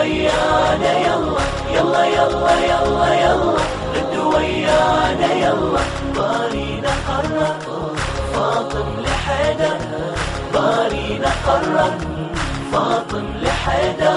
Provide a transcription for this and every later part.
ويانا يلا. يلا يلا يلا يلا ردوا ويانا يلا. بارينا قرب فاطم لحدا بارينا قرب فاطم لحدا.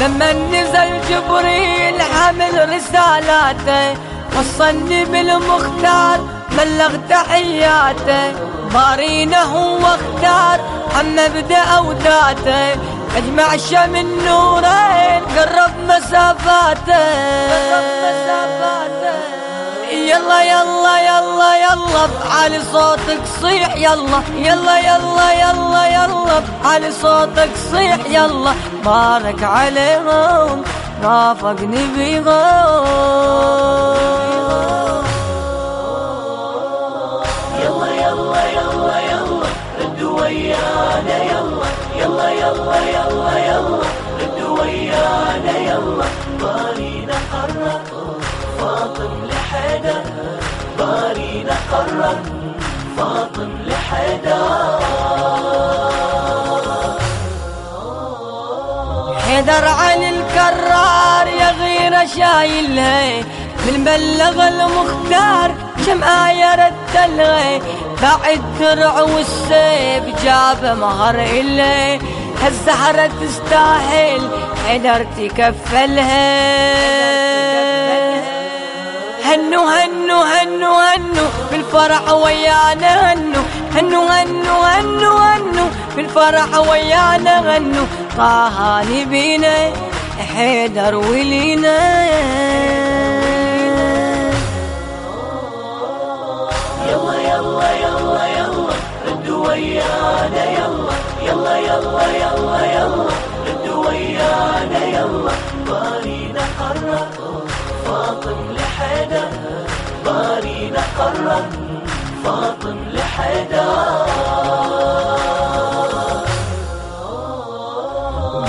لما نزل جبريل حامل رسالاته وصلني بالمختار بلغ تحياته بارينا هو اختار عم مبدأ اوداته أجمع شم النورين قرب مسافاته. يلا يلا يلا يلا بعلي صوتك صيح يلا. يلا يلا يلا يلا بعلي صوتك صيح يلا. بارك عليهم رافقني بيهم. ويانا يلا يلا. يلا يلا لحدا بارينا قرب فاطم لحدا. حيدر عن الكرار يا غير شايلها من بلغ المختار كم آية ردلها بعد درع والسيف جاب مهر إلي هالزهرة تستاهل حيدر تكفلها. هنو هنو هنو هنو بالفرح ويانا هنو. هنو هنو هنو هنو بالفرح ويانا هنو. طه بينا حيدر ولينا. ويانا يلا يلا يلا يلا يلا ردوا ويانا قرب فاطم لحدا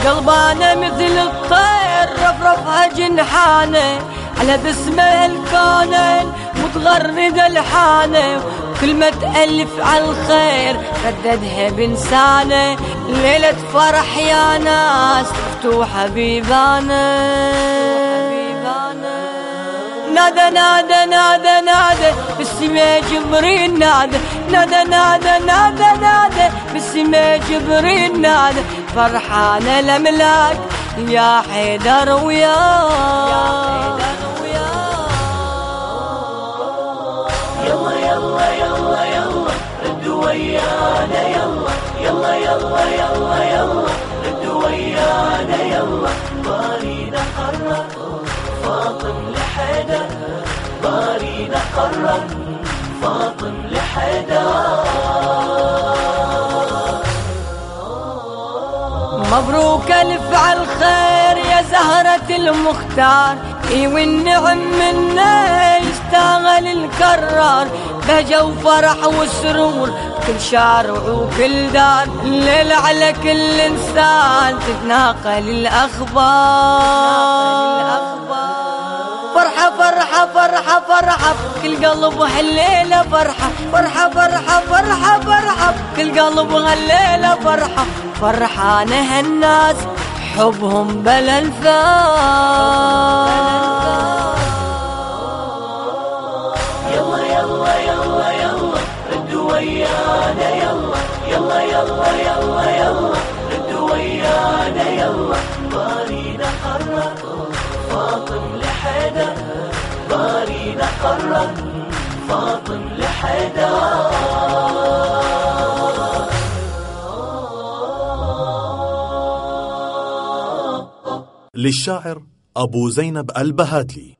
قلبانا مثل الطير رفرفها جنحانه على بسمه الكونين متغرد الحانه. كلمة ألف على الخير رددها بنسانة ليلة فرح يا ناس مفتوحة بيبانة. نادى نادى نادى نادى بالسما جبريل نادى. نادى نادى نادى نادى بالسما جبريل نادى. فرحانة الأملاك يا حيدر وياك ويانا. يلا يلا يلا يلا يلا ردوا ويانا. يلا بارينا فاطم لحدا بارينا قرب فاطم لحدا. مبروك ألف على الخير يا زهرة المختار. إي والنعم منا يستاهل الكرار. بهجة وفرح وسرور كل شارع وكل دار. الليل على كل إنسان تتناقل الأخبار. فرحة فرحة فرحة كل قلب هالليلة فرحة. فرحة فرحة فرحة فرحة كل قلب هالليلة فرحة. فرحانة هالناس حبهم بلا يلا يلا يلا يلا ردوا ويانا يلا يلا يلا يلا. قرب فاطم لحدا للشاعر أبو زينب البهاتلي.